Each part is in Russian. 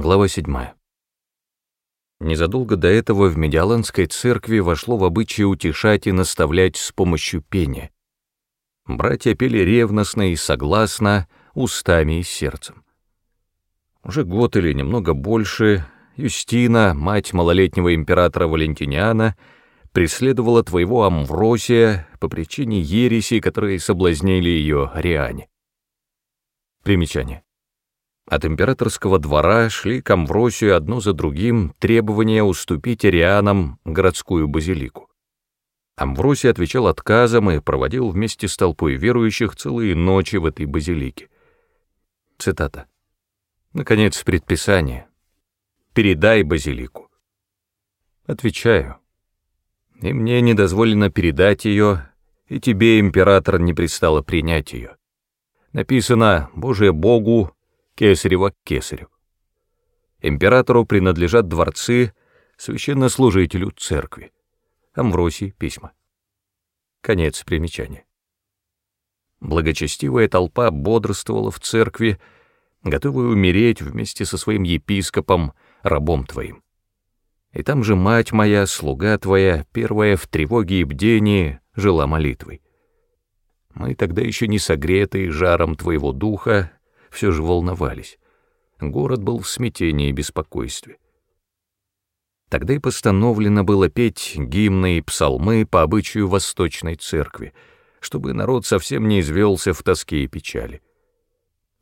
Глава 7. Незадолго до этого в Медиаланской церкви вошло в обычай утешать и наставлять с помощью пения. Братья пели ревностно и согласно, устами и сердцем. Уже год или немного больше Юстина, мать малолетнего императора Валентиниана, преследовала твоего Амвросия по причине ереси, которые соблазнили ее Ариане. Примечание. От императорского двора шли к Амвросию одно за другим требования уступить арианам городскую базилику. Амвросий отвечал отказом и проводил вместе с толпой верующих целые ночи в этой базилике. Цитата. Наконец, предписание. «Передай базилику». Отвечаю. И мне не дозволено передать ее, и тебе, император, не пристало принять ее. Написано «Божие Богу, Кесарева к. Императору принадлежат дворцы, священнослужителю церкви. Амвросий письма. Конец примечания. Благочестивая толпа бодрствовала в церкви, готовая умереть вместе со своим епископом, рабом твоим. И там же мать моя, слуга твоя, первая в тревоге и бдении, жила молитвой. Мы тогда еще не согретые жаром твоего духа, все же волновались. Город был в смятении и беспокойстве. Тогда и постановлено было петь гимны и псалмы по обычаю Восточной Церкви, чтобы народ совсем не извелся в тоске и печали.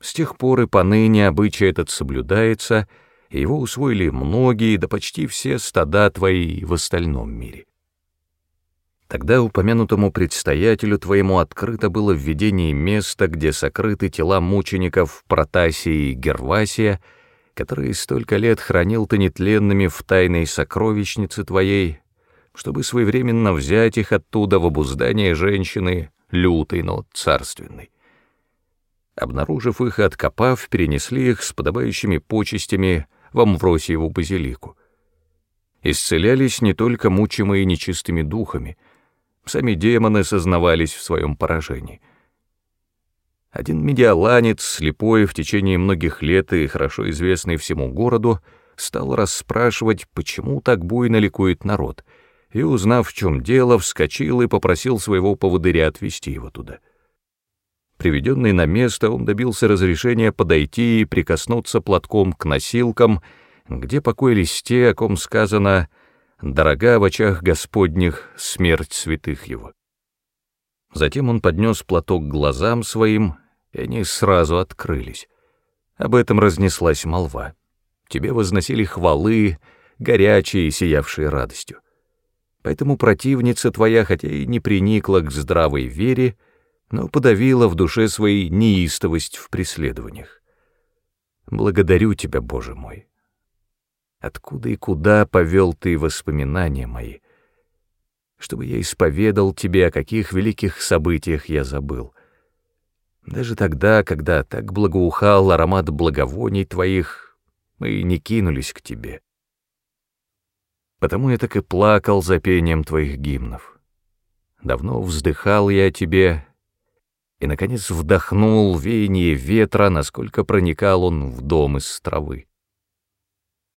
С тех пор и поныне обычай этот соблюдается, и его усвоили многие, да почти все стада твои в остальном мире. Тогда упомянутому предстоятелю твоему открыто было в видении места, где сокрыты тела мучеников Протасии и Гервасия, которые столько лет хранил ты нетленными в тайной сокровищнице твоей, чтобы своевременно взять их оттуда в обуздание женщины, лютой, но царственной. Обнаружив их и откопав, перенесли их с подобающими почестями в Амвросиеву базилику. Исцелялись не только мучимые нечистыми духами — Сами демоны сознавались в своем поражении. Один медиаланец, слепой в течение многих лет и хорошо известный всему городу, стал расспрашивать, почему так буйно ликует народ, и, узнав, в чем дело, вскочил и попросил своего поводыря отвезти его туда. Приведенный на место, он добился разрешения подойти и прикоснуться платком к носилкам, где покоились те, о ком сказано дорога в очах Господних смерть святых его. Затем он поднес платок к глазам своим, и они сразу открылись. Об этом разнеслась молва. Тебе возносили хвалы, горячие и сиявшие радостью. Поэтому противница твоя, хотя и не приникла к здравой вере, но подавила в душе своей неистовость в преследованиях. Благодарю тебя, Боже мой, Откуда и куда повел ты воспоминания мои, чтобы я исповедал тебе, о каких великих событиях я забыл. Даже тогда, когда так благоухал аромат благовоний твоих, мы не кинулись к тебе. Потому я так и плакал за пением твоих гимнов. Давно вздыхал я о тебе, и, наконец, вдохнул веяние ветра, насколько проникал он в дом из травы.